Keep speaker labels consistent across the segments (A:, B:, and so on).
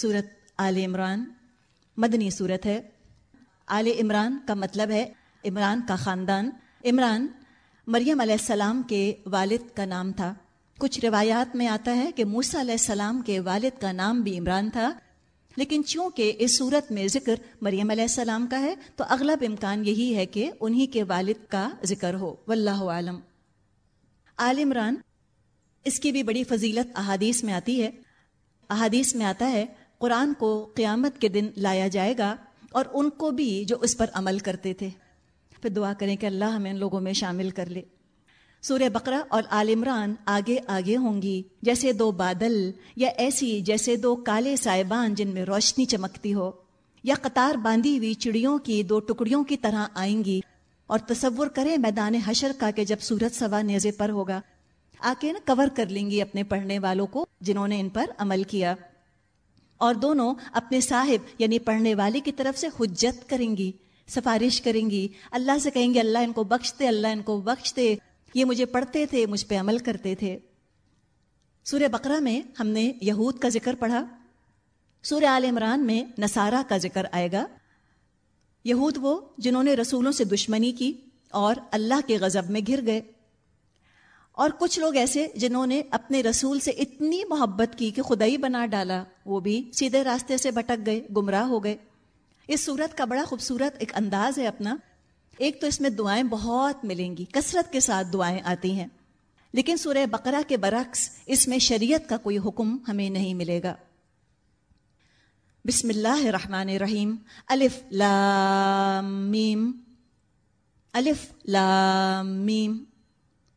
A: صورت آل عمران، مدنی صورت ہے۔ آل عمران کا مطلب ہے عمران کا خاندان۔ عمران مریم علیہ السلام کے والد کا نام تھا۔ کچھ روایات میں آتا ہے کہ موسا علیہ السلام کے والد کا نام بھی عمران تھا۔ لیکن چونکہ اس صورت میں ذکر مریم علیہ السلام کا ہے، تو اغلب امکان یہی ہے کہ انہی کے والد کا ذکر ہو۔ واللہ عالم۔ آل عمران، اس کی بھی بڑی فضیلت احادیث میں آتی ہے۔ احادیث میں آتا ہے قرآن کو قیامت کے دن لایا جائے گا اور ان کو بھی جو اس پر عمل کرتے تھے۔ پھر دعا کریں کہ اللہ ہمیں ان لوگوں میں شامل کر لے۔ سورہ بقرہ اور عال عمران آگے آگے ہوں گی۔ جیسے دو بادل یا ایسی جیسے دو کالے سائبان جن میں روشنی چمکتی ہو، یا قطار باندھی ہوئی چڑیوں کی دو ٹکڑیوں کی طرح آئیں گی۔ اور تصور کریں میدان حشر کا کہ جب سورت سوا نیزے پر ہوگا آ کے نا کور کر لیں گی اپنے پڑھنے والوں کو جنہوں نے ان پر عمل کیا۔ اور دونوں اپنے صاحب یعنی پڑھنے والے کی طرف سے حجت کریں گی، سفارش کریں گی۔ اللہ سے کہیں گے، اللہ ان کو بخش دے اللہ ان کو بخش دے یہ مجھے پڑھتے تھے، مجھ پہ عمل کرتے تھے۔ سورہ بقرہ میں ہم نے یہود کا ذکر پڑھا۔ سورہ عال عمران میں نصارہ کا ذکر آئے گا۔ یہود وہ جنہوں نے رسولوں سے دشمنی کی اور اللہ کے غضب میں گر گئے۔ اور کچھ لوگ ایسے جنہوں نے اپنے رسول سے اتنی محبت کی کہ خدائی بنا ڈالا، وہ بھی سیدھے راستے سے بھٹک گئے، گمراہ ہو گئے۔ اس صورت کا بڑا خوبصورت ایک انداز ہے اپنا۔ ایک تو اس میں دعائیں بہت ملیں گی، کثرت کے ساتھ دعائیں آتی ہیں۔ لیکن سورہ بقرہ کے برعکس اس میں شریعت کا کوئی حکم ہمیں نہیں ملے گا۔ بسم اللہ الرحمن الرحیم۔ الف لام میم۔ الف لام میم۔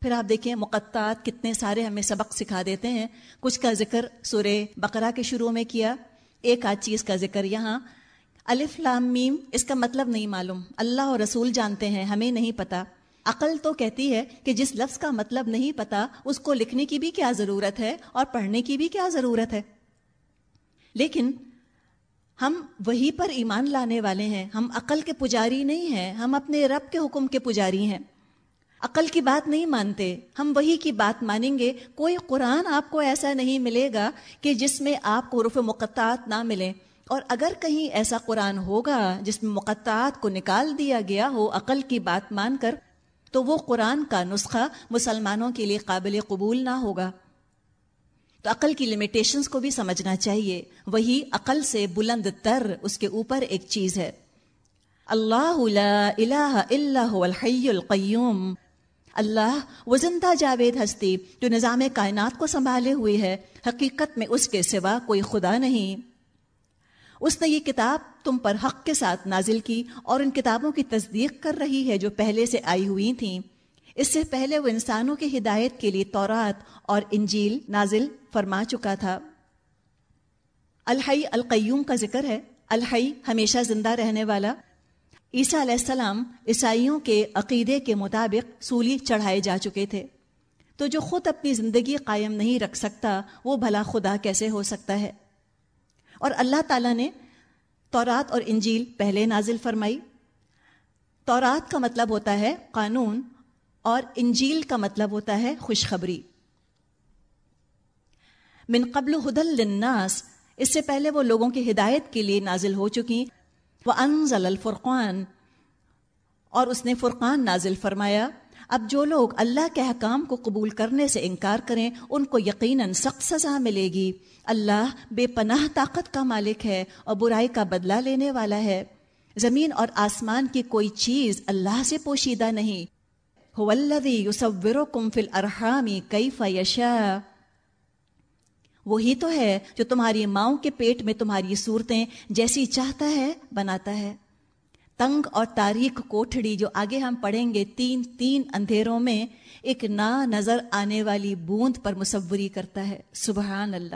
A: پھر آپ دیکھیں مقطعات کتنے سارے ہمیں سبق سکھا دیتے ہیں۔ کچھ کا ذکر سورہ بقرہ کے شروع میں کیا، ایک آدھ چیز کا ذکر یہاں۔ الف لام میم، اس کا مطلب نہیں معلوم۔ اللہ اور رسول جانتے ہیں، ہمیں نہیں پتا۔ عقل تو کہتی ہے کہ جس لفظ کا مطلب نہیں پتا، اس کو لکھنے کی بھی کیا ضرورت ہے اور پڑھنے کی بھی کیا ضرورت ہے۔ لیکن ہم وہی پر ایمان لانے والے ہیں۔ ہم عقل کے پجاری نہیں ہیں، ہم اپنے رب کے حکم کے پجاری ہیں۔ عقل کی بات نہیں مانتے، ہم وہی کی بات مانیں گے۔ کوئی قرآن آپ کو ایسا نہیں ملے گا کہ جس میں آپ کو حروف مقطعات نہ ملیں۔ اور اگر کہیں ایسا قرآن ہوگا جس میں مقطعات کو نکال دیا گیا ہو عقل کی بات مان کر، تو وہ قرآن کا نسخہ مسلمانوں کے لیے قابل قبول نہ ہوگا۔ تو عقل کی لمیٹیشنز کو بھی سمجھنا چاہیے۔ وہی عقل سے بلند تر اس کے اوپر ایک چیز ہے۔ اللہ لا الہ الا هو الحی القیوم۔ اللہ وہ زندہ جاوید ہستی جو نظام کائنات کو سنبھالے ہوئے ہے، حقیقت میں اس کے سوا کوئی خدا نہیں۔ اس نے یہ کتاب تم پر حق کے ساتھ نازل کی اور ان کتابوں کی تصدیق کر رہی ہے جو پہلے سے آئی ہوئی تھیں۔ اس سے پہلے وہ انسانوں کی ہدایت کے لیے تورات اور انجیل نازل فرما چکا تھا۔ الحی القیوم کا ذکر ہے۔ الحی ہمیشہ زندہ رہنے والا۔ عیسیٰ علیہ السلام عیسائیوں کے عقیدے کے مطابق سولی چڑھائے جا چکے تھے۔ تو جو خود اپنی زندگی قائم نہیں رکھ سکتا، وہ بھلا خدا کیسے ہو سکتا ہے؟ اور اللہ تعالیٰ نے تورات اور انجیل پہلے نازل فرمائی۔ تورات کا مطلب ہوتا ہے قانون اور انجیل کا مطلب ہوتا ہے خوشخبری۔ من قبل ہدل للناس، اس سے پہلے وہ لوگوں کی ہدایت کے لیے نازل ہو چکی وہ انزل الفرقان۔ اور اس نے فرقان نازل فرمایا، اب جو لوگ اللہ کے حکام کو قبول کرنے سے انکار کریں، ان کو یقیناً سخت سزا ملے گی۔ اللہ بے پناہ طاقت کا مالک ہے اور برائی کا بدلہ لینے والا ہے۔ زمین اور آسمان کی کوئی چیز اللہ سے پوشیدہ نہیں۔ الارحام کیف یشا وہی تو ہے جو تمہاری ماؤں کے پیٹ میں تمہاری صورتیں جیسی چاہتا ہے، بناتا ہے۔ تنگ اور تاریخ کوٹھڑی جو آگے ہم پڑھیں گے تین تین اندھیروں میں ایک نا نظر آنے والی بوند پر مصوری کرتا ہے۔ سبحان اللہ۔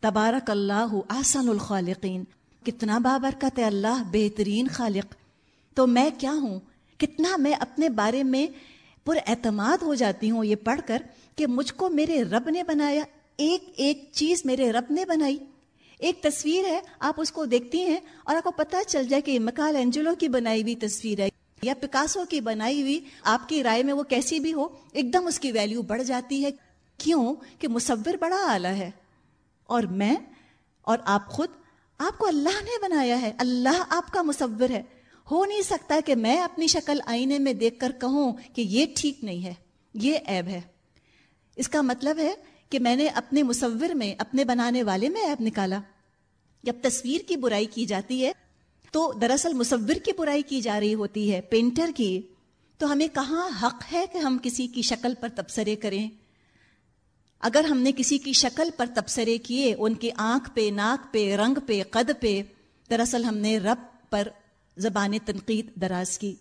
A: تبارک اللہ آسن الخالقین۔ کتنا بابرکت ہے اللہ، بہترین خالق۔ تو میں کیا ہوں؟ کتنا میں اپنے بارے میں پر اعتماد ہو جاتی ہوں یہ پڑھ کر کہ مجھ کو میرے رب نے بنایا ایک ایک چیز میرے رب نے بنائی۔ ایک تصویر ہے، آپ اس کو دیکھتی ہیں اور آپ کو پتہ چل جائے کہ مکال اینجلو کی بنائی ہوئی تصویر ہے یا پکاسو کی بنائی ہوئی آپ کی رائے میں وہ کیسی بھی ہو، ایک دم اس کی ویلیو بڑھ جاتی ہے۔ کیوں؟ کہ مصور بڑا اعلیٰ ہے۔ اور میں اور آپ خود، آپ کو اللہ نے بنایا ہے۔ اللہ آپ کا مصور ہے۔ ہو نہیں سکتا کہ میں اپنی شکل آئینے میں دیکھ کر کہوں کہ یہ ٹھیک نہیں ہے، یہ عیب ہے۔ اس کا مطلب ہے کہ میں نے اپنے مصور میں، اپنے بنانے والے میں عیب نکالا۔ جب تصویر کی برائی کی جاتی ہے، تو دراصل مصور کی برائی کی جا رہی ہوتی ہے، پینٹر کی۔ تو ہمیں کہاں حق ہے کہ ہم کسی کی شکل پر تبصرے کریں؟ اگر ہم نے کسی کی شکل پر تبصرے کیے، ان کی آنکھ پہ، ناک پہ، رنگ پہ، قد پہ، دراصل ہم نے رب پر زبان تنقید دراز کی۔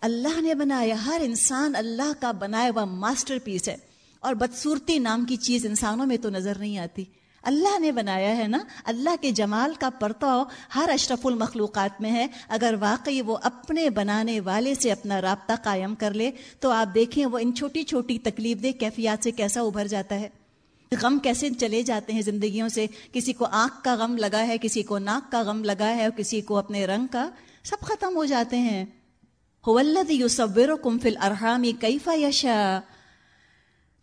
A: اللہ نے بنایا، ہر انسان اللہ کا بنایا ہوا ماسٹر پیس ہے۔ اور بدصورتی نام کی چیز انسانوں میں تو نظر نہیں آتی۔ اللہ نے بنایا ہے نا، اللہ کے جمال کا پرتاؤ ہر اشرف المخلوقات میں ہے۔ اگر واقعی وہ اپنے بنانے والے سے اپنا رابطہ قائم کر لے، تو آپ دیکھیں وہ ان چھوٹی چھوٹی تکلیف دہ کیفیات سے کیسا ابھر جاتا ہے۔ غم کیسے چلے جاتے ہیں زندگیوں سے؟ کسی کو آنکھ کا غم لگا ہے، کسی کو ناک کا غم لگا ہے، اور کسی کو اپنے رنگ کا۔ سب ختم ہو جاتے ہیں۔ فل ارحامی کیفا یشا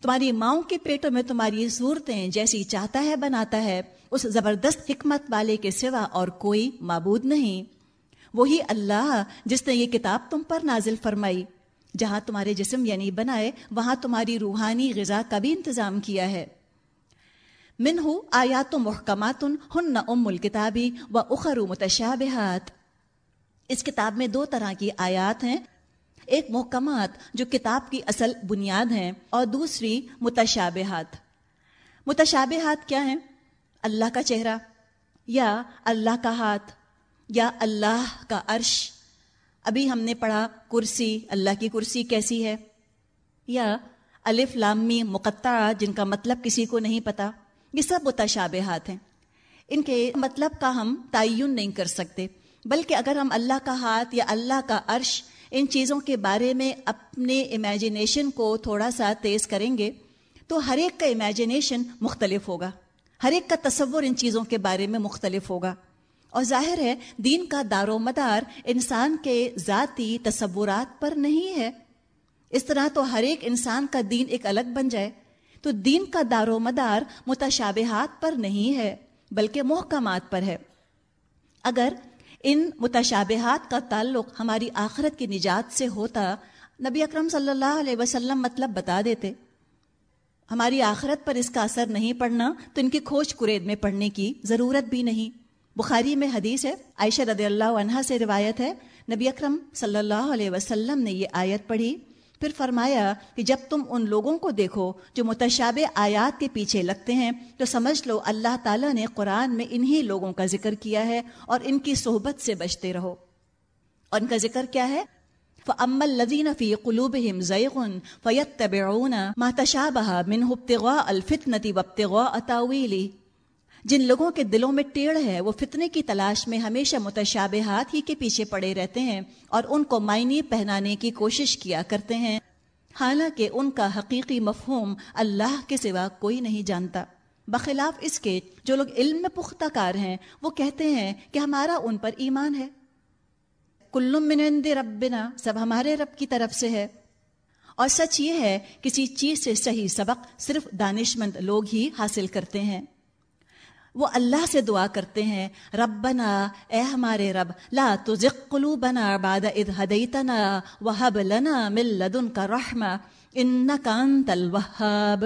A: تمہاری ماؤں کے پیٹوں میں تمہاری صورتیں جیسی چاہتا ہے بناتا ہے، اس زبردست حکمت والے کے سوا اور کوئی معبود نہیں۔ وہی اللہ جس نے یہ کتاب تم پر نازل فرمائی۔ جہاں تمہارے جسم یعنی بنائے، وہاں تمہاری روحانی غذا کا بھی انتظام کیا ہے۔ من ہو آیات محکمات ہن ام الکتابی و اخرو متشابہات۔ اس کتاب میں دو طرح کی آیات ہیں۔ ایک محکمات جو کتاب کی اصل بنیاد ہیں اور دوسری متشابہات۔ متشابہات کیا ہیں؟ اللہ کا چہرہ یا اللہ کا ہاتھ یا اللہ کا عرش؟ ابھی ہم نے پڑھا کرسی، اللہ کی کرسی کیسی ہے؟ یا الف لامی مقطع، جن کا مطلب کسی کو نہیں پتا۔ یہ سب متشابہات ہیں۔ ان کے مطلب کا ہم تعین نہیں کر سکتے، بلکہ اگر ہم اللہ کا ہاتھ یا اللہ کا عرش ان چیزوں کے بارے میں اپنے امیجنیشن کو تھوڑا سا تیز کریں گے تو ہر ایک کا امیجنیشن مختلف ہوگا۔ ہر ایک کا تصور ان چیزوں کے بارے میں مختلف ہوگا۔ اور ظاہر ہے، دین کا دار و مدار انسان کے ذاتی تصورات پر نہیں ہے۔ اس طرح تو ہر ایک انسان کا دین ایک الگ بن جائے۔ تو دین کا دار و مدار متشابہات پر نہیں ہے، بلکہ محکمات پر ہے۔ اگر ان متشابہات کا تعلق ہماری آخرت کی نجات سے ہوتا، نبی اکرم صلی اللہ علیہ وسلم مطلب بتا دیتے۔ ہماری آخرت پر اس کا اثر نہیں پڑنا، تو ان کی کھوج کرید میں پڑھنے کی ضرورت بھی نہیں۔ بخاری میں حدیث ہے، عائشہ رضی اللہ عنہ سے روایت ہے، نبی اکرم صلی اللہ علیہ وسلم نے یہ آیت پڑھی۔ پھر فرمایا کہ جب تم ان لوگوں کو دیکھو جو متشاب آیات کے پیچھے لگتے ہیں، تو سمجھ لو اللہ تعالیٰ نے قرآن میں انہی لوگوں کا ذکر کیا ہے اور ان کی صحبت سے بچتے رہو۔ اور ان کا ذکر کیا ہے؟ فَأَمَّا الَّذِينَ فِي قُلُوبِهِمْ زَيْغٌ فَيَتَّبِعُونَ مَا تَشَابَهَ مِنْهُ ابْتِغَاءَ الْفِتْنَةِ وَابْتِغَاءَ تَأْوِيلِهِ۔ جن لوگوں کے دلوں میں ٹیڑھ ہے، وہ فتنے کی تلاش میں ہمیشہ متشابہات ہی کے پیچھے پڑے رہتے ہیں اور ان کو معنی پہنانے کی کوشش کیا کرتے ہیں۔ حالانکہ ان کا حقیقی مفہوم اللہ کے سوا کوئی نہیں جانتا۔ بخلاف اس کے جو لوگ علم میں پختہ کار ہیں، وہ کہتے ہیں کہ ہمارا ان پر ایمان ہے۔ کلم من ربنا، سب ہمارے رب کی طرف سے ہے۔ اور سچ یہ ہے، کسی چیز سے صحیح سبق صرف دانش مند لوگ ہی حاصل کرتے ہیں۔ وہ اللہ سے دعا کرتے ہیں، ربنا، اے ہمارے رب، لا تزغ قلوبنا بعد اذ هديتنا وهب لنا من لدنك رحمه انك انت الوهاب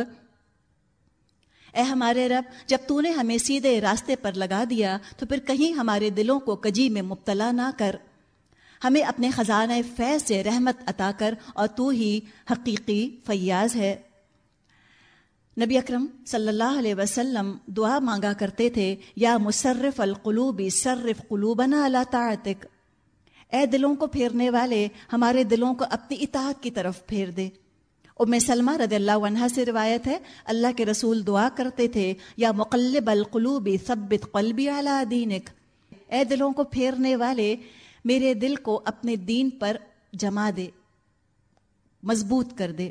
A: اے ہمارے رب، جب تو نے ہمیں سیدھے راستے پر لگا دیا، تو پھر کہیں ہمارے دلوں کو کجی میں مبتلا نہ کر۔ ہمیں اپنے خزانہ فیض سے رحمت عطا کر، اور تو ہی حقیقی فیاض ہے۔ نبی اکرم صلی اللہ علیہ وسلم دعا مانگا کرتے تھے، یا مصرف القلوب صرف قلوبنا اللہ طاعتک۔ اے دلوں کو پھیرنے والے، ہمارے دلوں کو اپنی اطاعت کی طرف پھیر دے۔ ام سلمہ رضی اللہ عنہ سے روایت ہے، اللہ کے رسول دعا کرتے تھے، یا مقلب القلوب ثبت قلبی علی دینک۔ اے دلوں کو پھیرنے والے، میرے دل کو اپنے دین پر جما دے، مضبوط کر دے۔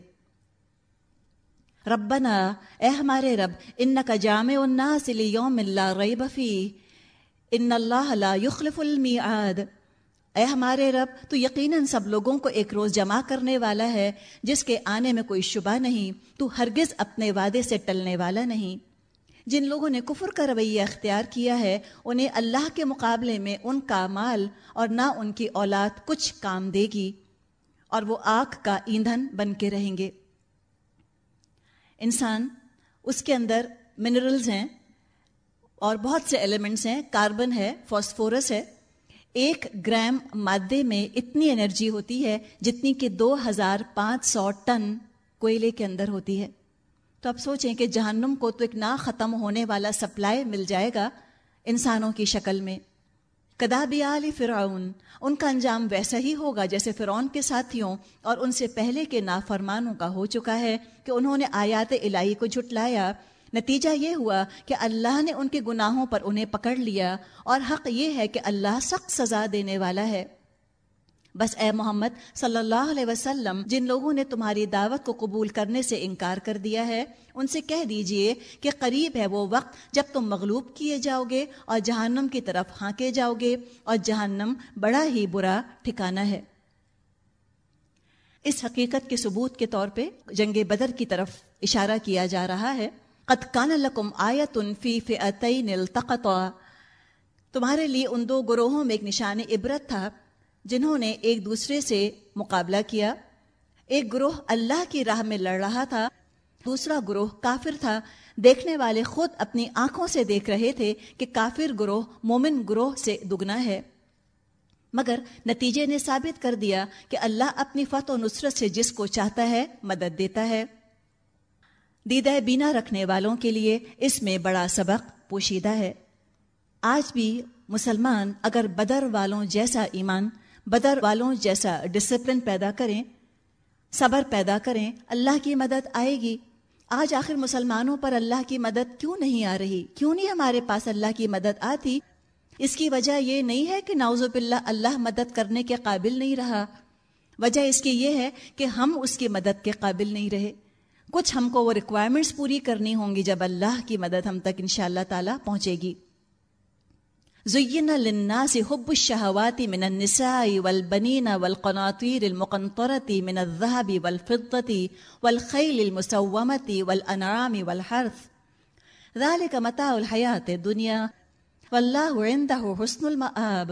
A: ربنا، اے ہمارے رب ان کا جامع الناس لیوم لا ریب فی، ان اللہ لا یخلف المیعاد۔ اے ہمارے رب، تو یقیناً سب لوگوں کو ایک روز جمع کرنے والا ہے، جس کے آنے میں کوئی شبہ نہیں، تو ہرگز اپنے وعدے سے ٹلنے والا نہیں۔ جن لوگوں نے کفر کا رویہ اختیار کیا ہے، انہیں اللہ کے مقابلے میں ان کا مال اور نہ ان کی اولاد کچھ کام دے گی، اور وہ آگ کا ایندھن بن کے رہیں گے۔ انسان، اس کے اندر منرلز ہیں اور بہت سے ایلیمنٹس ہیں کاربن ہے فاسفورس ہے۔ ایک گرام مادے میں اتنی انرجی ہوتی ہے جتنی کہ دو ہزار پانچ سو ٹن کوئلے کے اندر ہوتی ہے۔ تو اب سوچیں کہ جہنم کو تو ایک نہ ختم ہونے والا سپلائی مل جائے گا انسانوں کی شکل میں۔ کدابی علی فرعون، ان کا انجام ویسا ہی ہوگا جیسے فرعون کے ساتھیوں اور ان سے پہلے کے نافرمانوں کا ہو چکا ہے کہ انہوں نے آیات الہی کو جھٹلایا۔ نتیجہ یہ ہوا کہ اللہ نے ان کے گناہوں پر انہیں پکڑ لیا اور حق یہ ہے کہ اللہ سخت سزا دینے والا ہے۔ بس اے محمد صلی اللہ علیہ وسلم، جن لوگوں نے تمہاری دعوت کو قبول کرنے سے انکار کر دیا ہے، ان سے کہہ دیجیے کہ قریب ہے وہ وقت جب تم مغلوب کیے جاؤ گے اور جہنم کی طرف ہانکے جاؤ گے اور جہنم بڑا ہی برا ٹھکانہ ہے۔ اس حقیقت کے ثبوت کے طور پہ جنگ بدر کی طرف اشارہ کیا جا رہا ہے۔ قد کان لکم آیت فی فئتین التقطا۔ تمہارے لیے ان دو گروہوں میں ایک نشان عبرت تھا۔ جنہوں نے ایک دوسرے سے مقابلہ کیا۔ ایک گروہ اللہ کی راہ میں لڑ رہا تھا، دوسرا گروہ کافر تھا۔ دیکھنے والے خود اپنی آنکھوں سے دیکھ رہے تھے کہ کافر گروہ مومن گروہ سے دگنا ہے۔ مگر نتیجے نے ثابت کر دیا کہ اللہ اپنی فتح و نصرت سے جس کو چاہتا ہے مدد دیتا ہے۔ دیدہ بینا رکھنے والوں کے لیے اس میں بڑا سبق پوشیدہ ہے۔ آج بھی مسلمان اگر بدر والوں جیسا ایمان بدر والوں جیسا ڈسپلن پیدا کریں، صبر پیدا کریں، اللہ کی مدد آئے گی۔ آج آخر مسلمانوں پر اللہ کی مدد کیوں نہیں آ رہی؟ کیوں نہیں ہمارے پاس اللہ کی مدد آتی؟ اس کی وجہ یہ نہیں ہے کہ ناوز باللہ اللہ مدد کرنے کے قابل نہیں رہا۔ وجہ اس کی یہ ہے کہ ہم اس کی مدد کے قابل نہیں رہے۔ کچھ ہم کو وہ ریکوائرمنٹس پوری کرنی ہوں گی جب اللہ کی مدد ہم تک انشاءاللہ تعالی پہنچے گی۔ زين للناس حب الشهوات من النساء والبنين والقناطير المقنطرة من الذهب والفضة والخيل المسومة والأنعام والحرث. ذلك متاع الحياة الدنيا. والله عنده حسن المآب.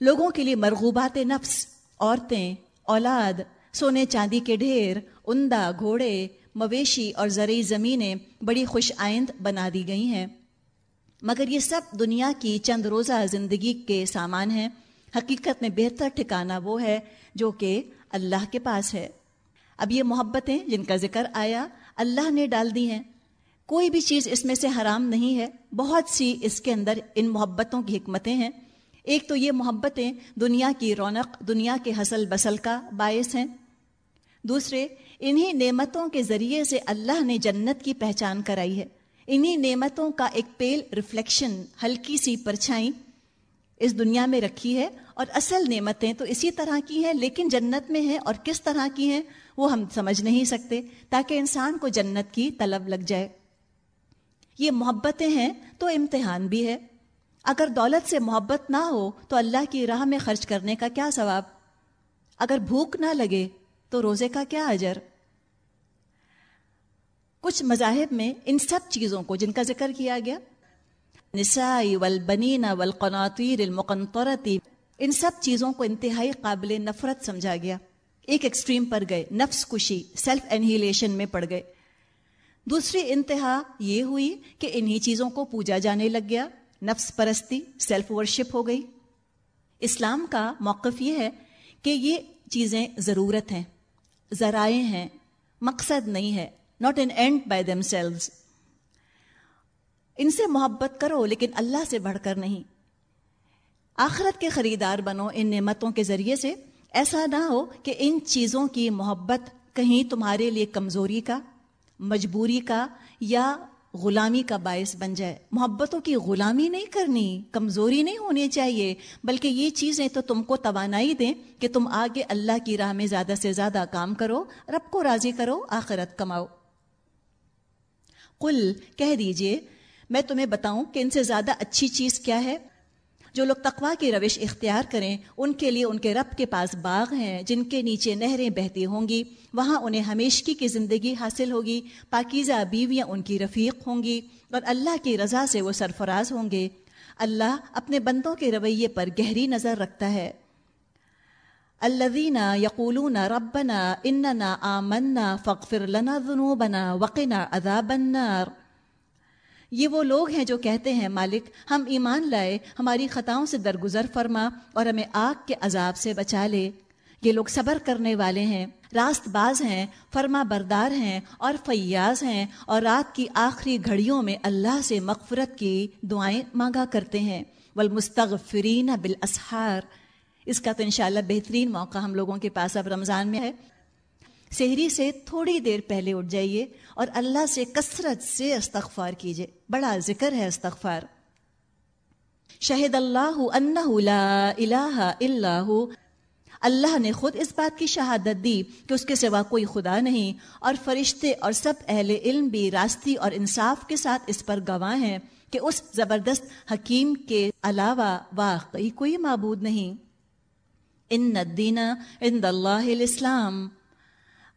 A: لوگوں کے لیے مرغوبات نفس، عورتیں، اولاد، سونے چاندی کے ڈھیر، عمدہ گھوڑے، مویشی اور زرعی زمینیں بڑی خوش آئند بنا دی گئی ہیں۔ مگر یہ سب دنیا کی چند روزہ زندگی کے سامان ہیں۔ حقیقت میں بہتر ٹھکانہ وہ ہے جو کہ اللہ کے پاس ہے۔ اب یہ محبتیں جن کا ذکر آیا، اللہ نے ڈال دی ہیں۔ کوئی بھی چیز اس میں سے حرام نہیں ہے۔ بہت سی اس کے اندر ان محبتوں کی حکمتیں ہیں۔ ایک تو یہ محبتیں دنیا کی رونق، دنیا کے حسل بسل کا باعث ہیں۔ دوسرے، انہی نعمتوں کے ذریعے سے اللہ نے جنت کی پہچان کرائی ہے۔ انہی نعمتوں کا ایک پیل ریفلیکشن ہلکی سی پرچھائی اس دنیا میں رکھی ہے اور اصل نعمتیں تو اسی طرح کی ہیں، لیکن جنت میں ہیں اور کس طرح کی ہیں وہ ہم سمجھ نہیں سکتے، تاکہ انسان کو جنت کی طلب لگ جائے۔ یہ محبتیں ہیں تو امتحان بھی ہے۔ اگر دولت سے محبت نہ ہو تو اللہ کی راہ میں خرچ کرنے کا کیا ثواب؟ اگر بھوک نہ لگے تو روزے کا کیا اجر؟ کچھ مذاہب میں ان سب چیزوں کو جن کا ذکر کیا گیا، نسائی والبنین والقناطیر المقنطرتی، ان سب چیزوں کو انتہائی قابل نفرت سمجھا گیا۔ ایک ایکسٹریم پر گئے، نفس کشی سیلف انہیلیشن میں پڑ گئے۔ دوسری انتہا یہ ہوئی کہ انہی چیزوں کو پوجا جانے لگ گیا، نفس پرستی سیلف ورشپ ہو گئی۔ اسلام کا موقف یہ ہے کہ یہ چیزیں ضرورت ہیں، ذرائع ہیں، مقصد نہیں ہے۔ Not an end by themselves ان سے محبت کرو، لیکن اللہ سے بڑھ کر نہیں۔ آخرت کے خریدار بنو ان نعمتوں کے ذریعے سے۔ ایسا نہ ہو کہ ان چیزوں کی محبت کہیں تمہارے لیے کمزوری کا، مجبوری کا یا غلامی کا باعث بن جائے۔ محبتوں کی غلامی نہیں کرنی، کمزوری نہیں ہونی چاہیے، بلکہ یہ چیزیں تو تم کو توانائی دیں کہ تم آگے اللہ کی راہ میں زیادہ سے زیادہ کام کرو، رب کو راضی کرو، آخرت کماؤ۔ قل، کہہ دیجیے، میں تمہیں بتاؤں کہ ان سے زیادہ اچھی چیز کیا ہے؟ جو لوگ تقوا کی روش اختیار کریں، ان کے لیے ان کے رب کے پاس باغ ہیں، جن کے نیچے نہریں بہتی ہوں گی، وہاں انہیں ہمیشگی کی زندگی حاصل ہوگی، پاکیزہ بیویاں ان کی رفیق ہوں گی، اور اللہ کی رضا سے وہ سرفراز ہوں گے۔ اللہ اپنے بندوں کے رویے پر گہری نظر رکھتا ہے۔ الذين يقولون ربنا اننا آمنا فاغفر لنا ذنوبنا وقنا عذاب النار۔ یہ وہ لوگ ہیں جو کہتے ہیں، مالک، ہم ایمان لائے، ہماری خطاؤں سے درگزر فرما اور ہمیں آگ کے عذاب سے بچا لے۔ یہ لوگ صبر کرنے والے ہیں، راست باز ہیں، فرما بردار ہیں اور فیاض ہیں اور رات کی آخری گھڑیوں میں اللہ سے مغفرت کی دعائیں مانگا کرتے ہیں۔ والمستغفرین بالاسحار۔ اس کا تو انشاءاللہ بہترین موقع ہم لوگوں کے پاس اب رمضان میں ہے۔ سحری سے تھوڑی دیر پہلے اٹھ جائیے اور اللہ سے کثرت سے استغفار کیجیے۔ بڑا ذکر ہے استغفار۔ شہد اللہ لا الہ الا ہو۔ اللہ نے خود اس بات کی شہادت دی کہ اس کے سوا کوئی خدا نہیں اور فرشتے اور سب اہل علم بھی راستی اور انصاف کے ساتھ اس پر گواہ ہیں کہ اس زبردست حکیم کے علاوہ واقعی کوئی معبود نہیں۔ ان الدین عند اللہ الاسلام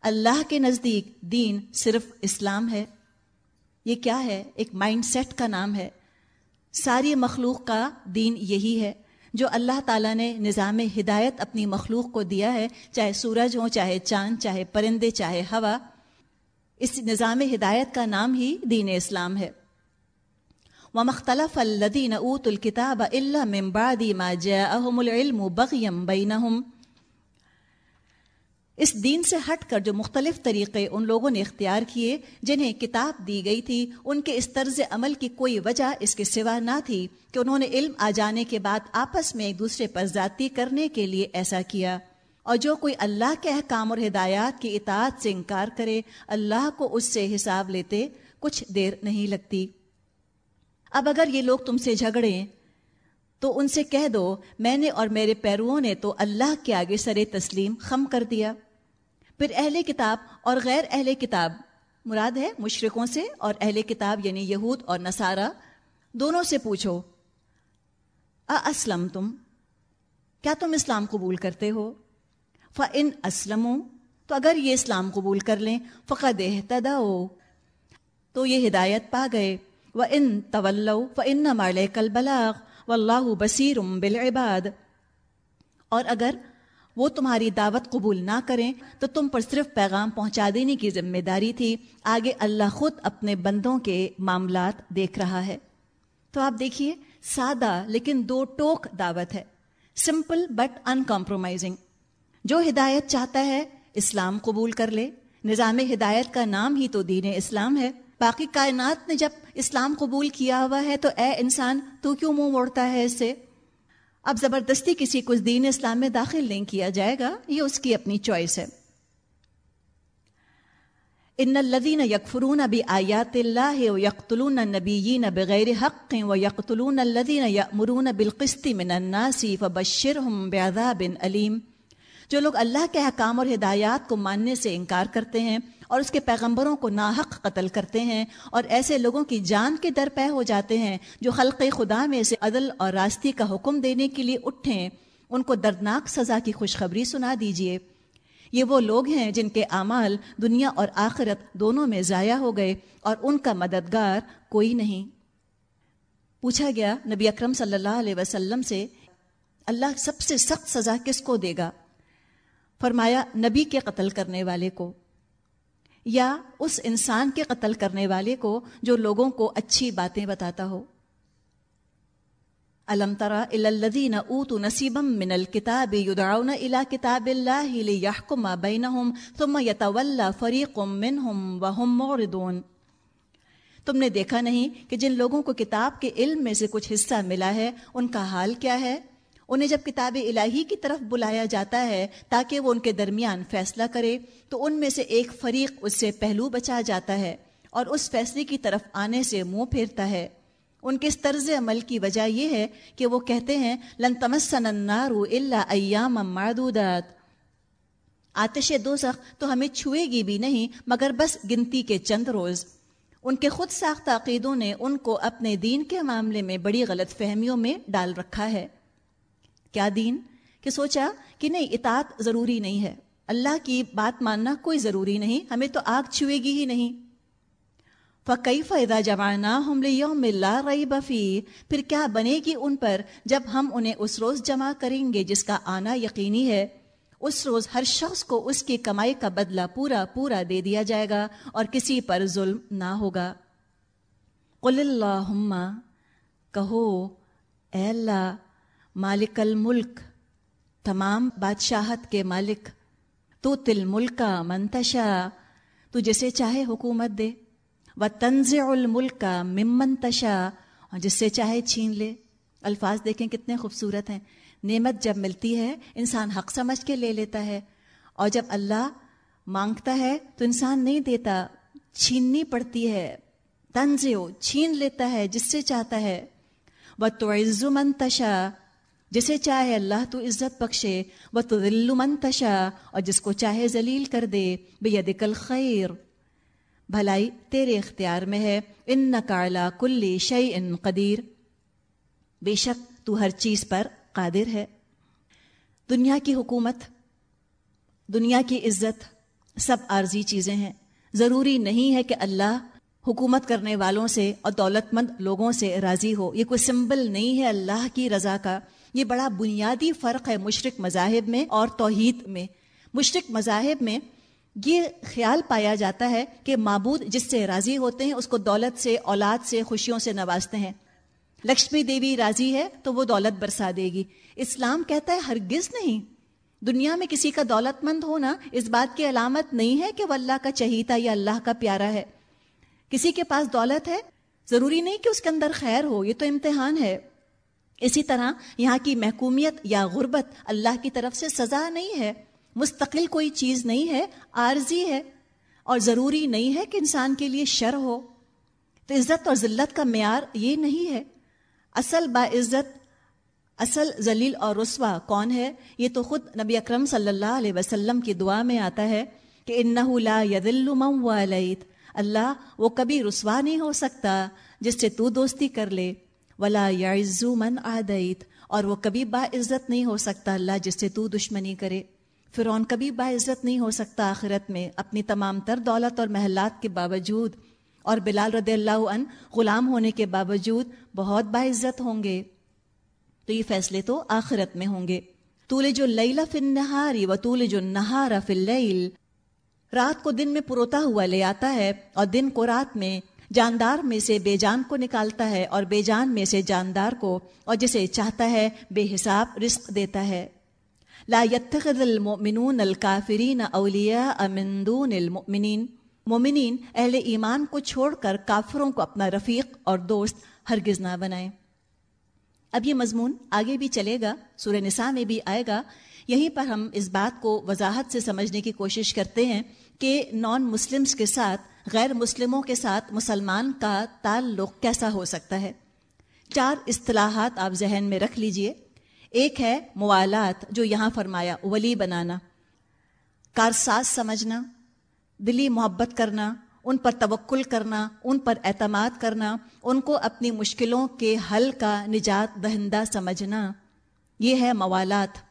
A: اللہ کے نزدیک دین صرف اسلام ہے۔ یہ کیا ہے؟ ایک مائنڈ سیٹ کا نام ہے۔ ساری مخلوق کا دین یہی ہے۔ جو اللہ تعالیٰ نے نظام ہدایت اپنی مخلوق کو دیا ہے، چاہے سورج ہو چاہے چاند، چاہے پرندے، چاہے ہوا، اس نظام ہدایت کا نام ہی دین اسلام ہے۔ وہ مختلف الدین اوت الکتاب اللہ ممبادی ما جاءہم العلم بغیم بینہم اس دین سے ہٹ کر جو مختلف طریقے ان لوگوں نے اختیار کیے، جنہیں کتاب دی گئی تھی، ان کے اس طرز عمل کی کوئی وجہ اس کے سوا نہ تھی کہ انہوں نے علم آ جانے کے بعد آپس میں ایک دوسرے پر ذاتی کرنے کے لیے ایسا کیا۔ اور جو کوئی اللہ کے احکام اور ہدایات کی اطاعت سے انکار کرے، اللہ کو اس سے حساب لیتے کچھ دیر نہیں لگتی۔ اب اگر یہ لوگ تم سے جھگڑیں، تو ان سے کہہ دو، میں نے اور میرے پیروؤں نے تو اللہ کے آگے سر تسلیم خم کر دیا۔ پھر اہل کتاب اور غیر اہل کتاب، مراد ہے مشرقوں سے اور اہل کتاب یعنی یہود اور نصارہ، دونوں سے پوچھو اسلم تم کیا تم اسلام قبول کرتے ہو؟ ف ان اسلم تو اگر یہ اسلام قبول کر لیں، فقد احتدا تو یہ ہدایت پا گئے۔ وہ ان طول ف ان مال کل بلاغ و اللہ بصیر بالعباد اور اگر وہ تمہاری دعوت قبول نہ کریں، تو تم پر صرف پیغام پہنچا دینے کی ذمہ داری تھی۔ آگے اللہ خود اپنے بندوں کے معاملات دیکھ رہا ہے۔ تو آپ دیکھیے، سادہ لیکن دو ٹوک دعوت ہے۔ سمپل بٹ ان کمپرومائزنگ جو ہدایت چاہتا ہے، اسلام قبول کر لے۔ نظام ہدایت کا نام ہی تو دین اسلام ہے۔ باقی کائنات نے جب اسلام قبول کیا ہوا ہے تو اے انسان، تو کیوں منہ موڑتا ہے اس سے اب زبردستی کسی کو دین اسلام میں داخل نہیں کیا جائے گا، یہ اس کی اپنی چوائس ہے۔ ان الذين يكفرون بآيات الله ويقتلون النبيين بغير حق ويقتلون الذين يأمرون بالقسط من الناس فبشرهم بعذاب أليم جو لوگ اللہ کے حکام اور ہدایات کو ماننے سے انکار کرتے ہیں اور اس کے پیغمبروں کو ناحق قتل کرتے ہیں اور ایسے لوگوں کی جان کے در پہ ہو جاتے ہیں جو خلق خدا میں سے عدل اور راستی کا حکم دینے کے لیے اٹھیں، ان کو دردناک سزا کی خوشخبری سنا دیجیے یہ وہ لوگ ہیں جن کے اعمال دنیا اور آخرت دونوں میں ضائع ہو گئے اور ان کا مددگار کوئی نہیں۔ پوچھا گیا، نبی اکرم صلی اللہ علیہ وسلم سے، اللہ سب سے سخت سزا کس کو دے گا؟ فرمایا، نبی کے قتل کرنے والے کو، یا اس انسان کے قتل کرنے والے کو جو لوگوں کو اچھی باتیں بتاتا ہو۔ الم ترا الذین اوتوا نصیبا من الكتاب يدعون الى كتاب الله ليحكم بينهم ثم يتولى فريق منهم وهم معرضون۔ تم نے دیکھا نہیں کہ جن لوگوں کو کتاب کے علم میں سے کچھ حصہ ملا ہے، ان کا حال کیا ہے؟ انہیں جب کتاب الہی کی طرف بلایا جاتا ہے تاکہ وہ ان کے درمیان فیصلہ کرے، تو ان میں سے ایک فریق اس سے پہلو بچا جاتا ہے اور اس فیصلے کی طرف آنے سے منہ پھیرتا ہے۔ ان کے اس طرز عمل کی وجہ یہ ہے کہ وہ کہتے ہیں، لن تمسن النار الا ایام معدودات. آتش دو تو ہمیں چھوئے گی بھی نہیں، مگر بس گنتی کے چند روز۔ ان کے خود ساخت عقیدوں نے ان کو اپنے دین کے معاملے میں بڑی غلط فہمیوں میں ڈال رکھا ہے۔ کیا دین؟ کہ سوچا کہ نہیں، اطاعت ضروری نہیں ہے۔ اللہ کی بات ماننا کوئی ضروری نہیں، ہمیں تو آگ چھوئے گی ہی نہیں۔ فقی فائدہ جمانا ہم یوم اللہ رئی بفی پھر کیا بنے گی ان پر جب ہم انہیں اس روز جمع کریں گے جس کا آنا یقینی ہے؟ اس روز ہر شخص کو اس کی کمائی کا بدلہ پورا پورا دے دیا جائے گا اور کسی پر ظلم نہ ہوگا۔ قل اللہ کہو، اے اللہ مالک الملک، تمام بادشاہت کے مالک تو تل ملک منتشا تو جسے چاہے حکومت دے و تنز الملک کا ممنتشا اور جس سے چاہے چھین لے۔ الفاظ دیکھیں کتنے خوبصورت ہیں۔ نعمت جب ملتی ہے، انسان حق سمجھ کے لے لیتا ہے۔ اور جب اللہ مانگتا ہے، تو انسان نہیں دیتا، چھیننی پڑتی ہے۔ تنزیو چھین لیتا ہے جس سے چاہتا ہے۔ وہ تو منتشا جسے چاہے اللہ تو عزت بخشے وہ تو دل منتشا اور جس کو چاہے ذلیل کر دے بے دکل خیر بھلائی تیرے اختیار میں ہے ان نکالا کلی شعی ان قدیر۔ بے شک تو ہر چیز پر قادر ہے۔ دنیا کی حکومت، دنیا کی عزت، سب عارضی چیزیں ہیں۔ ضروری نہیں ہے کہ اللہ حکومت کرنے والوں سے اور دولت مند لوگوں سے راضی ہو۔ یہ کوئی سمبل نہیں ہے اللہ کی رضا کا۔ یہ بڑا بنیادی فرق ہے مشرق مذاہب میں اور توحید میں۔ مشرق مذاہب میں یہ خیال پایا جاتا ہے کہ معبود جس سے راضی ہوتے ہیں، اس کو دولت سے، اولاد سے، خوشیوں سے نوازتے ہیں۔ لکشمی دیوی راضی ہے تو وہ دولت برسا دے گی۔ اسلام کہتا ہے ہرگز نہیں۔ دنیا میں کسی کا دولت مند ہونا اس بات کی علامت نہیں ہے کہ وہ اللہ کا چہیتا یا اللہ کا پیارا ہے۔ کسی کے پاس دولت ہے، ضروری نہیں کہ اس کے اندر خیر ہو، یہ تو امتحان ہے۔ اسی طرح یہاں کی محکومیت یا غربت اللہ کی طرف سے سزا نہیں ہے، مستقل کوئی چیز نہیں ہے، عارضی ہے، اور ضروری نہیں ہے کہ انسان کے لیے شر ہو۔ تو عزت اور ذلت کا معیار یہ نہیں ہے۔ اصل باعزت اصل ذلیل اور رسوا کون ہے؟ یہ تو خود نبی اکرم صلی اللہ علیہ وسلم کی دعا میں آتا ہے کہ انہ وہ کبھی ولا یعزو من عادیت اور وہ کبھی باعزت نہیں ہو سکتا اللہ جس سے تو دشمنی کرے۔ فرعون کبھی باعزت نہیں ہو سکتا آخرت میں اپنی تمام تر دولت اور محلات کے باوجود۔ اور بلال رضی اللہ عنہ غلام ہونے کے باوجود بہت باعزت ہوں گے۔ تو یہ فیصلے تو آخرت میں ہوں گے۔ طول جو لیلا فن نہاری و طول جو نہارا فل رات کو دن میں پروتا ہوا لے آتا ہے اور دن کو رات میں جاندار میں سے بے جان کو نکالتا ہے اور بے جان میں سے جاندار کو اور جسے چاہتا ہے بے حساب رزق دیتا ہے۔ لا يتخذ المؤمنون الكافرین اولیاء من دون المؤمنین۔ مومنین اہل ایمان کو چھوڑ کر کافروں کو اپنا رفیق اور دوست ہرگز نہ بنائیں۔ اب یہ مضمون آگے بھی چلے گا، سورہ نساء میں بھی آئے گا۔ یہیں پر ہم اس بات کو وضاحت سے سمجھنے کی کوشش کرتے ہیں۔ کہ نان مسلمس کے ساتھ غیر مسلموں کے ساتھ مسلمان کا تعلق کیسا ہو سکتا ہے؟ چار اصطلاحات آپ ذہن میں رکھ لیجیے۔ ایک ہے موالات، جو یہاں فرمایا، ولی بنانا، کارساز سمجھنا، دلی محبت کرنا، ان پر توکل کرنا، ان پر اعتماد کرنا، ان کو اپنی مشکلوں کے حل کا نجات دہندہ سمجھنا، یہ ہے موالات۔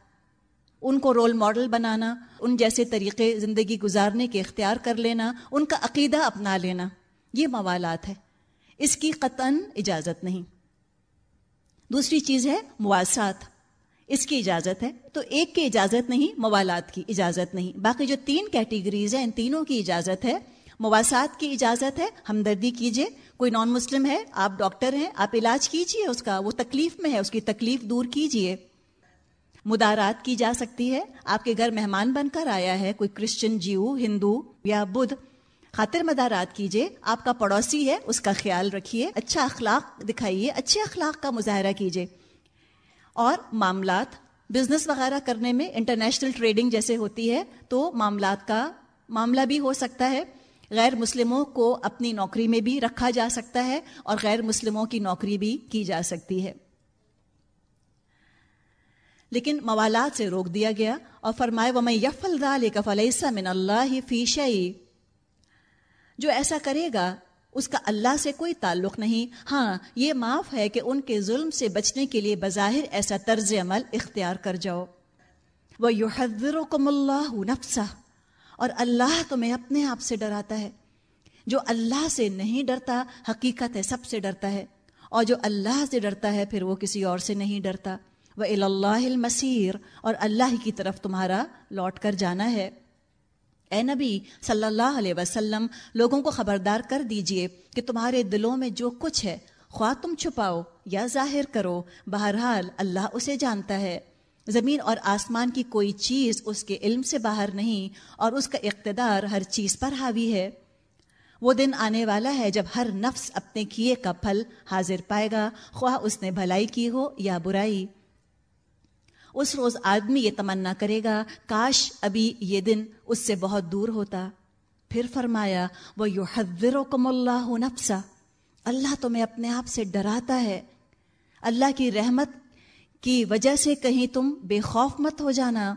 A: ان کو رول ماڈل بنانا، ان جیسے طریقے زندگی گزارنے کے اختیار کر لینا، ان کا عقیدہ اپنا لینا، یہ موالات ہے اس کی قطن اجازت نہیں۔ دوسری چیز ہے مواسات اس کی اجازت ہے۔ تو ایک کی اجازت نہیں، موالات کی اجازت نہیں۔ باقی جو تین کیٹیگریز ہیں، ان تینوں کی اجازت ہے۔ مواسات کی اجازت ہے، ہمدردی کیجیے کوئی نان مسلم ہے، آپ ڈاکٹر ہیں، آپ علاج کیجیے اس کا وہ تکلیف میں ہے، اس کی تکلیف دور کیجیے مدارات کی جا سکتی ہے۔ آپ کے گھر مہمان بن کر آیا ہے، کوئی کرسچن، جیو، ہندو یا بدھ۔ خاطر مدارات کیجیے آپ کا پڑوسی ہے، اس کا خیال رکھیے اچھا اخلاق دکھائیے، اچھے اخلاق کا مظاہرہ کیجیے اور معاملات، بزنس وغیرہ کرنے میں انٹرنیشنل ٹریڈنگ جیسے ہوتی ہے، تو معاملات کا معاملہ بھی ہو سکتا ہے۔ غیر مسلموں کو اپنی نوکری میں بھی رکھا جا سکتا ہے اور غیر مسلموں کی نوکری بھی کی جا سکتی ہے۔ لیکن موالات سے روک دیا گیا اور فرمائے وہ میں یفل من اللہ فیشئی جو ایسا کرے گا، اس کا اللہ سے کوئی تعلق نہیں۔ ہاں یہ معاف ہے کہ ان کے ظلم سے بچنے کے لیے بظاہر ایسا طرز عمل اختیار کر جاؤ۔ وہ یو حضر اللہ نفسا اور اللہ تمہیں اپنے آپ سے ڈراتا ہے۔ جو اللہ سے نہیں ڈرتا، حقیقت ہے، سب سے ڈرتا ہے۔ اور جو اللہ سے ڈرتا ہے، پھر وہ کسی اور سے نہیں ڈرتا۔ وہ اللہ المسیر اور اللہ کی طرف تمہارا لوٹ کر جانا ہے۔ اے نبی صلی اللہ علیہ وسلم، لوگوں کو خبردار کر دیجیے کہ تمہارے دلوں میں جو کچھ ہے، خواہ تم چھپاؤ یا ظاہر کرو، بہرحال اللہ اسے جانتا ہے۔ زمین اور آسمان کی کوئی چیز اس کے علم سے باہر نہیں اور اس کا اقتدار ہر چیز پر حاوی ہے۔ وہ دن آنے والا ہے جب ہر نفس اپنے کیے کا پھل حاضر پائے گا، خواہ اس نے بھلائی کی ہو یا برائی۔ اس روز آدمی یہ تمنا کرے گا، کاش ابھی یہ دن اس سے بہت دور ہوتا۔ پھر فرمایا وہ یو حضر اللہ نفسا اللہ تمہیں اپنے آپ سے ڈراتا ہے۔ اللہ کی رحمت کی وجہ سے کہیں تم بے خوف مت ہو جانا۔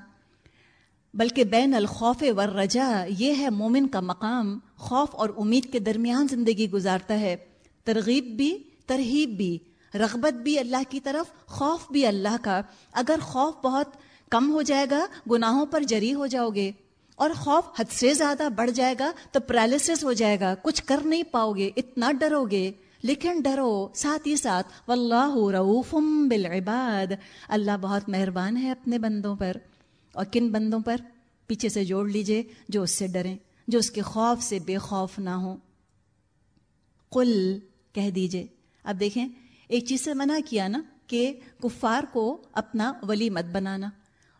A: بلکہ بین الخوف ور رجا یہ ہے مومن کا مقام، خوف اور امید کے درمیان زندگی گزارتا ہے۔ ترغیب بھی، ترہیب بھی۔ رغبت بھی اللہ کی طرف، خوف بھی اللہ کا۔ اگر خوف بہت کم ہو جائے گا، گناہوں پر جری ہو جاؤ گے۔ اور خوف حد سے زیادہ بڑھ جائے گا، تو پیرالسس ہو جائے گا۔ کچھ کر نہیں پاؤ گے، اتنا ڈرو گے۔ لیکن ڈرو، ساتھ ہی ساتھ۔ واللہ رعوف بالعباد۔ اللہ بہت مہربان ہے اپنے بندوں پر۔ اور کن بندوں پر؟ پیچھے سے جوڑ لیجیے، جو اس سے ڈریں، جو اس کے خوف سے بے خوف نہ ہوں۔ قل، کہہ دیجیے۔ اب دیکھیں ایک چیز سے منع کیا نا کہ کفار کو اپنا ولی مت بنانا۔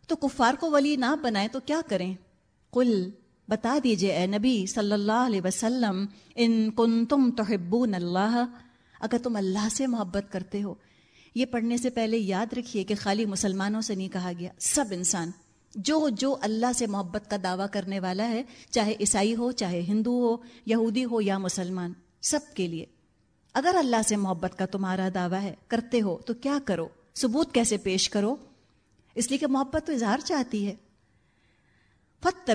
A: تو کفار کو ولی نہ بنائے تو کیا کریں؟ قل، بتا دیجیے اے نبی صلی اللہ علیہ وسلم، ان کن تم تحبون اللہ، اگر تم اللہ سے محبت کرتے ہو۔ یہ پڑھنے سے پہلے یاد رکھیے کہ خالی مسلمانوں سے نہیں کہا گیا، سب انسان۔ جو جو اللہ سے محبت کا دعویٰ کرنے والا ہے، چاہے عیسائی ہو، چاہے ہندو ہو، یہودی ہو یا مسلمان، سب کے لیے۔ اگر اللہ سے محبت کا تمہارا دعویٰ ہے، کرتے ہو تو کیا کرو؟ ثبوت کیسے پیش کرو؟ اس لیے کہ محبت تو اظہار چاہتی ہے۔ فت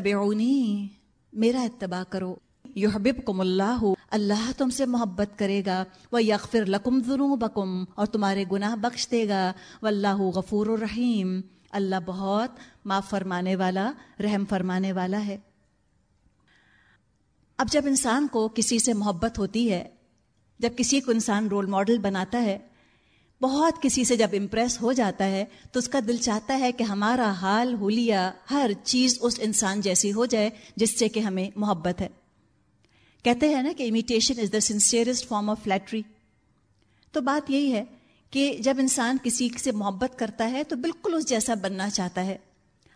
A: میرا اتباع کرو۔ یحبب کم اللہ اللہ تم سے محبت کرے گا۔ وہ یغفر لکم ذنوبکم اور تمہارے گناہ بخش دے گا۔ واللہ غفور الرحیم اللہ بہت معاف فرمانے والا، رحم فرمانے والا ہے۔ اب جب انسان کو کسی سے محبت ہوتی ہے جب کسی کو انسان رول ماڈل بناتا ہے، بہت کسی سے جب امپریس ہو جاتا ہے، تو اس کا دل چاہتا ہے کہ ہمارا حال ہولیا ہر چیز اس انسان جیسی ہو جائے جس سے کہ ہمیں محبت ہے۔ کہتے ہیں نا کہ imitation is the sincerest form of flattery تو بات یہی ہے کہ جب انسان کسی سے محبت کرتا ہے تو بالکل اس جیسا بننا چاہتا ہے۔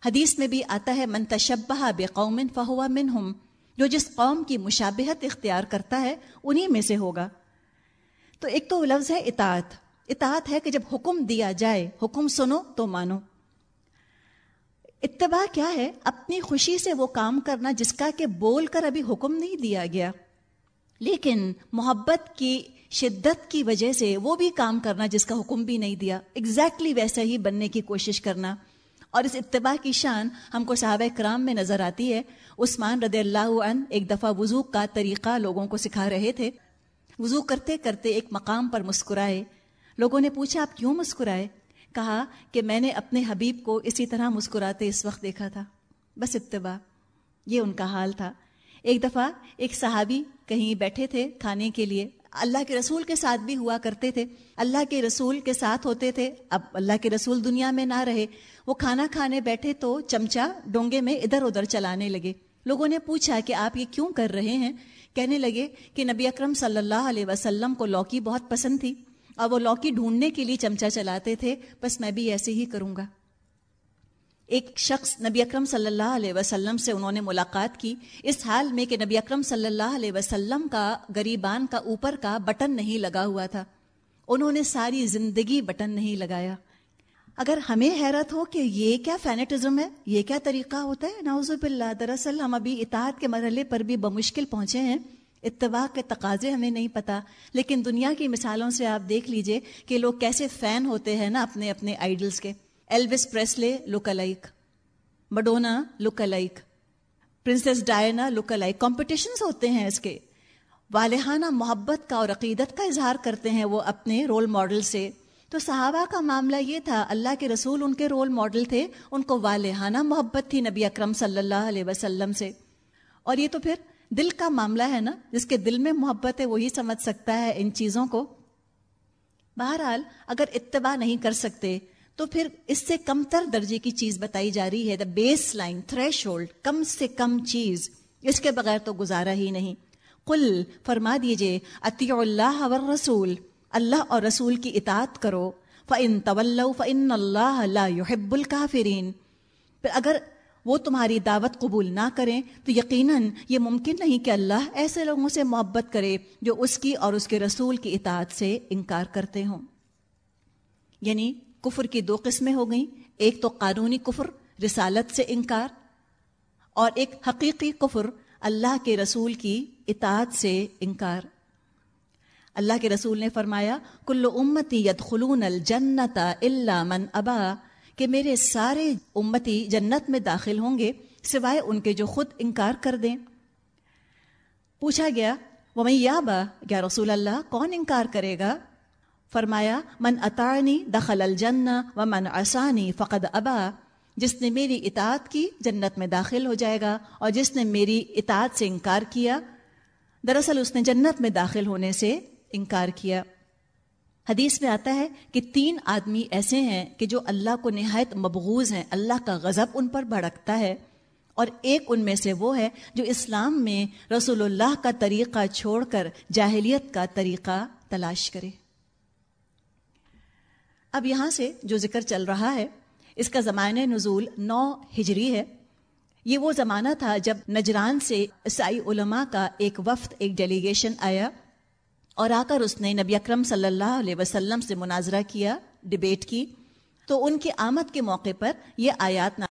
A: حدیث میں بھی آتا ہے، من تشبہ بے قومن فہوا من جو جس قوم کی مشابہت اختیار کرتا ہے، انہی میں سے ہوگا۔ تو ایک تو لفظ ہے اطاعت۔ اطاعت ہے کہ جب حکم دیا جائے، حکم سنو تو مانو۔ اتباع کیا ہے؟ اپنی خوشی سے وہ کام کرنا جس کا کہ بول کر ابھی حکم نہیں دیا گیا۔ لیکن محبت کی، شدت کی وجہ سے وہ بھی کام کرنا جس کا حکم بھی نہیں دیا۔ ایگزیکٹلی exactly ویسا ہی بننے کی کوشش کرنا۔ اور اس اتباع کی شان ہم کو صحابہ کرام میں نظر آتی ہے۔ عثمان رضی اللہ عنہ ایک دفعہ وضو کا طریقہ لوگوں کو سکھا رہے تھے۔ وضو کرتے کرتے ایک مقام پر مسکرائے۔ لوگوں نے پوچھا، آپ کیوں مسکرائے؟ کہا کہ میں نے اپنے حبیب کو اسی طرح مسکراتے اس وقت دیکھا تھا۔ بس اتباع۔ یہ ان کا حال تھا۔ ایک دفعہ ایک صحابی کہیں بیٹھے تھے کھانے کے لیے۔ اللہ کے رسول کے ساتھ بھی ہوا کرتے تھے۔ اللہ کے رسول کے ساتھ ہوتے تھے۔ اب اللہ کے رسول دنیا میں نہ رہے۔ وہ کھانا کھانے بیٹھے تو چمچا ڈونگے میں ادھر ادھر چلانے لگے۔ لوگوں نے پوچھا کہ آپ یہ کیوں کر رہے ہیں؟ کہنے لگے کہ نبی اکرم صلی اللہ علیہ وسلم کو لوکی بہت پسند تھی اور وہ لوکی ڈھونڈنے کے لیے چمچا چلاتے تھے، بس میں بھی ایسے ہی کروں گا۔ ایک شخص نبی اکرم صلی اللہ علیہ وسلم سے انہوں نے ملاقات کی۔ اس حال میں کہ نبی اکرم صلی اللہ علیہ وسلم کا گریبان کا اوپر کا بٹن نہیں لگا ہوا تھا۔ انہوں نے ساری زندگی بٹن نہیں لگایا۔ اگر ہمیں حیرت ہو کہ یہ کیا فینٹزم ہے؟ یہ کیا طریقہ ہوتا ہے؟ ناوز باللہ، دراصل ہم ابھی اطاعت کے مرحلے پر بھی بمشکل پہنچے ہیں۔ اتباع کے تقاضے ہمیں نہیں پتا۔ لیکن دنیا کی مثالوں سے آپ دیکھ لیجیے کہ لوگ کیسے فین ہوتے ہیں نا اپنے اپنے آئیڈلس کے۔ Elvis Presley look alike Madonna look alike princess Diana look alike competitions ہوتے ہیں اس کے۔ والہانہ محبت کا اور عقیدت کا اظہار کرتے ہیں وہ اپنے رول ماڈل سے۔ تو صحابہ کا معاملہ یہ تھا، اللہ کے رسول ان کے رول ماڈل تھے، ان کو والہانہ محبت تھی نبی اکرم صلی اللہ علیہ وسلم سے۔ اور یہ تو پھر دل کا معاملہ ہے نا، جس کے دل میں محبت ہے، وہی سمجھ سکتا ہے ان چیزوں کو۔ بہرحال اگر اتباع نہیں کر سکتے، تو پھر اس سے کم تر درجے کی چیز بتائی جا رہی ہے دا بیس لائن تھریش ہولڈ کم سے کم چیز۔ اس کے بغیر تو گزارا ہی نہیں۔ کل فرما دیجیے اتی اللہ اور رسول اللہ اور رسول کی اطاعت کرو۔ فن طول فن اللہ يحب الکافرین پھر اگر وہ تمہاری دعوت قبول نہ کریں، تو یقیناً یہ ممکن نہیں کہ اللہ ایسے لوگوں سے محبت کرے جو اس کی اور اس کے رسول کی اطاعت سے انکار کرتے ہوں۔ یعنی کفر کی دو قسمیں ہو گئیں۔ ایک تو قانونی کفر، رسالت سے انکار، اور ایک حقیقی کفر، اللہ کے رسول کی اطاعت سے انکار۔ اللہ کے رسول نے فرمایا، کل امتی ید خلون الجنت اللہ من ابا. کہ میرے سارے امتی جنت میں داخل ہوں گے، سوائے ان کے جو خود انکار کر دیں۔ پوچھا گیا وہ میں با کیا رسول اللہ، کون انکار کرے گا؟ فرمایا، من اطانی دخل الجن و من آسانی فقد ابا. جس نے میری اطاعت کی، جنت میں داخل ہو جائے گا، اور جس نے میری اطاعت سے انکار کیا، دراصل اس نے جنت میں داخل ہونے سے انکار کیا۔ حدیث میں آتا ہے کہ تین آدمی ایسے ہیں کہ جو اللہ کو نہایت مبغوض ہیں، اللہ کا غضب ان پر بھڑکتا ہے۔ اور ایک ان میں سے وہ ہے جو اسلام میں رسول اللہ کا طریقہ چھوڑ کر جاہلیت کا طریقہ تلاش کرے۔ اب یہاں سے جو ذکر چل رہا ہے، اس کا زمانہ نزول نو ہجری ہے۔ یہ وہ زمانہ تھا جب نجران سے عیسائی علماء کا ایک وفد، ایک ڈیلیگیشن آیا۔ اور آ کر اس نے نبی اکرم صلی اللہ علیہ وسلم سے مناظرہ کیا، ڈبیٹ کی، تو ان کی آمد کے موقع پر یہ آیات